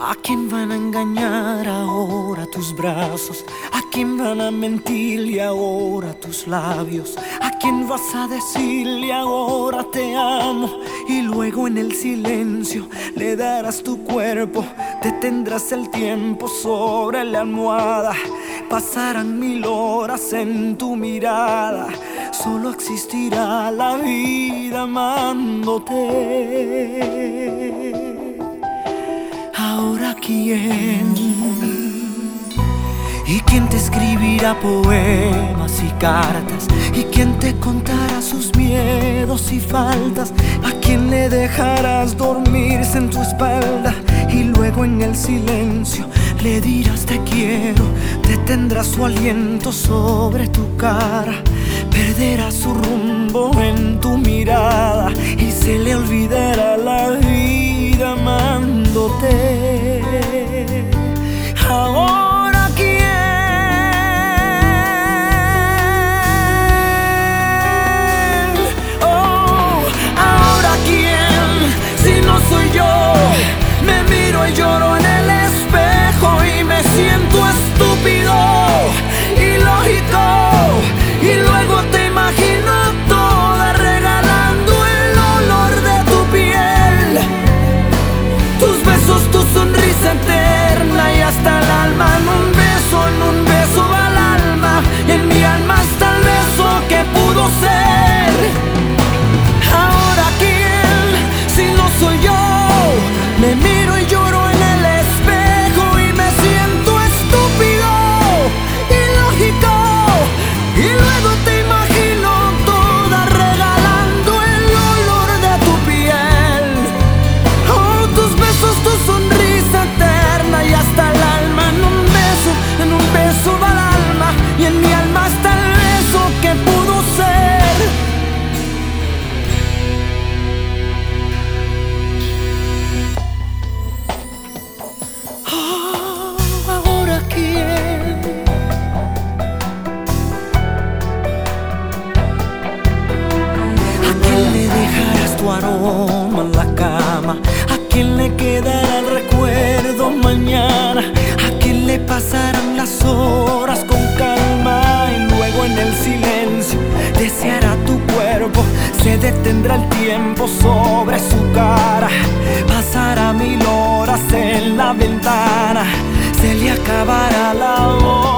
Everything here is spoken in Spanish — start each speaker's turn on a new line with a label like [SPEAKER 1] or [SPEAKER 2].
[SPEAKER 1] ¿A quién van a engañar ahora tus brazos? ¿A quién van a mentirle ahora tus labios? ¿A quién vas a decirle ahora te amo? Y luego en el silencio le darás tu cuerpo, detendrás el tiempo sobre la almohada. Pasarán mil horas en tu mirada, solo existirá la vida amándote. Y quién te escribirá poemas y cartas y quién te contará sus miedos y faltas a quién le dejarás dormirse en tu espalda y luego en el silencio le dirás te quiero detendrá su aliento sobre tu cara perderá su rumbo en tu mirada y se aroma en la cama? ¿A quién le quedará el recuerdo mañana? ¿A quién le pasarán las horas con calma? Y luego en el silencio deseará tu cuerpo, se detendrá el tiempo sobre su cara. Pasará mil horas en la ventana, se le acabará la voz